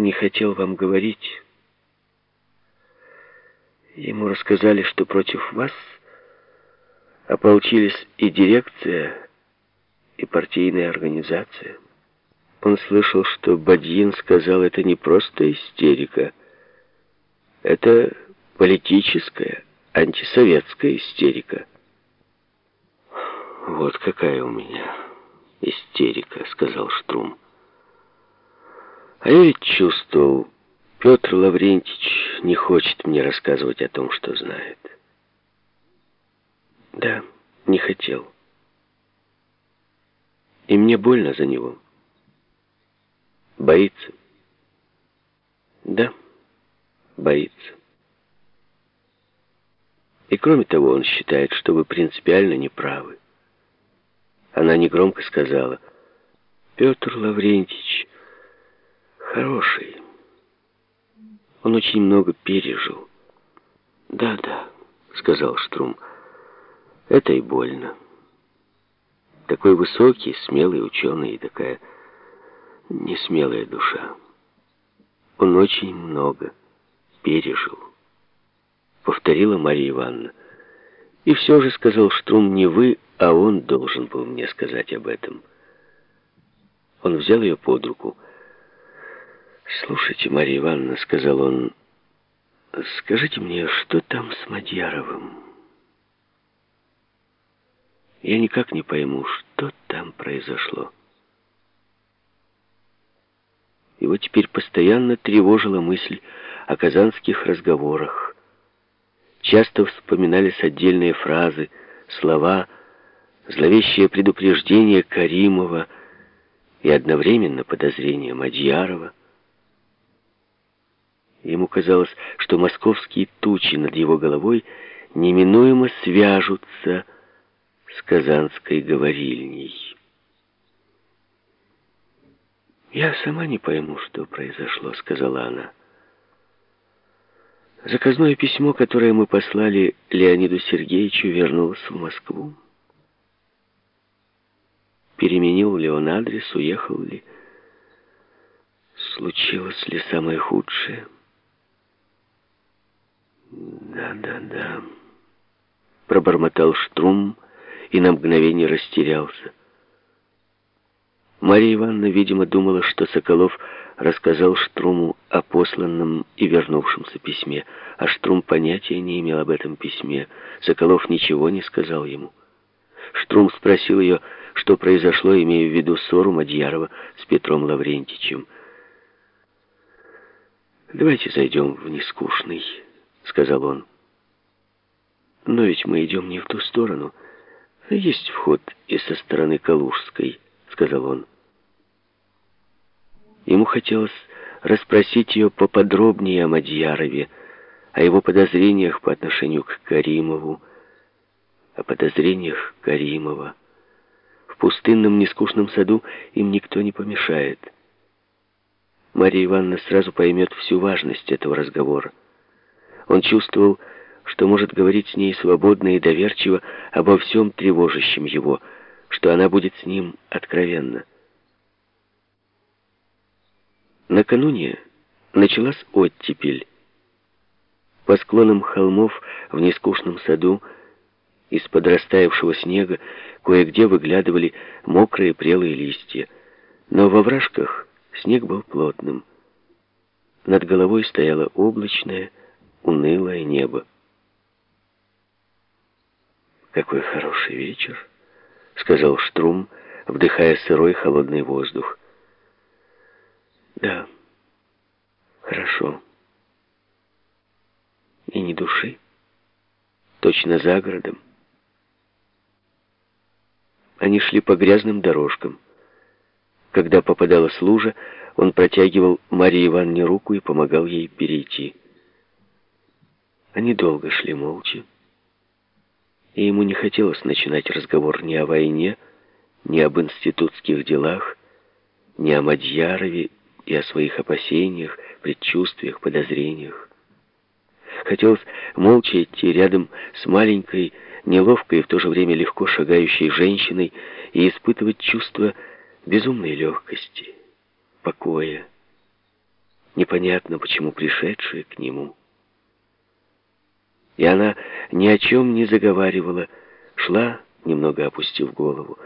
не хотел вам говорить. Ему рассказали, что против вас ополчились и дирекция, и партийная организация. Он слышал, что Бадьин сказал, это не просто истерика, это политическая, антисоветская истерика. «Вот какая у меня истерика», — сказал Штрум. «А я ведь чувствовал, Петр Лаврентьевич не хочет мне рассказывать о том, что знает». «Да, не хотел. И мне больно за него». Боится? Да, боится. И кроме того, он считает, что вы принципиально неправы. Она негромко сказала, Петр Лаврентьевич хороший. Он очень много пережил. Да-да, сказал Штрум, это и больно. Такой высокий, смелый ученый и такая несмелая душа. Он очень много пережил. Повторила Мария Ивановна. И все же, сказал Штрум, не вы, а он должен был мне сказать об этом. Он взял ее под руку. «Слушайте, Мария Ивановна», — сказал он, — «скажите мне, что там с Мадьяровым?» Я никак не пойму, что там произошло. Его теперь постоянно тревожила мысль о казанских разговорах. Часто вспоминались отдельные фразы, слова, зловещее предупреждение Каримова и одновременно подозрение Мадьярова. Ему казалось, что московские тучи над его головой неминуемо свяжутся с казанской говорильней. «Я сама не пойму, что произошло», — сказала она. Заказное письмо, которое мы послали Леониду Сергеевичу, вернулось в Москву. Переменил ли он адрес, уехал ли? Случилось ли самое худшее? Да-да-да. Пробормотал Штрум и на мгновение растерялся. Мария Ивановна, видимо, думала, что Соколов рассказал Штруму о посланном и вернувшемся письме, а Штрум понятия не имел об этом письме. Соколов ничего не сказал ему. Штрум спросил ее, что произошло, имея в виду ссору Мадьярова с Петром Лаврентичем. «Давайте зайдем в нескучный», — сказал он. «Но ведь мы идем не в ту сторону. Есть вход и со стороны Калужской», — сказал он. Ему хотелось расспросить ее поподробнее о Мадьярове, о его подозрениях по отношению к Каримову, о подозрениях Каримова. В пустынном нескучном саду им никто не помешает. Мария Ивановна сразу поймет всю важность этого разговора. Он чувствовал, что может говорить с ней свободно и доверчиво обо всем тревожащем его, что она будет с ним откровенна. Накануне началась оттепель. По склонам холмов в нескучном саду из-под снега кое-где выглядывали мокрые прелые листья, но во вражках снег был плотным. Над головой стояло облачное, унылое небо. «Какой хороший вечер!» — сказал Штрум, вдыхая сырой холодный воздух. Да, хорошо. И ни души. Точно за городом. Они шли по грязным дорожкам. Когда попадалась лужа, он протягивал Марии Ивановне руку и помогал ей перейти. Они долго шли молча. И ему не хотелось начинать разговор ни о войне, ни об институтских делах, ни о Мадьярове и о своих опасениях, предчувствиях, подозрениях. Хотелось молча идти рядом с маленькой, неловкой и в то же время легко шагающей женщиной и испытывать чувство безумной легкости, покоя, непонятно почему пришедшие к нему. И она ни о чем не заговаривала, шла, немного опустив голову,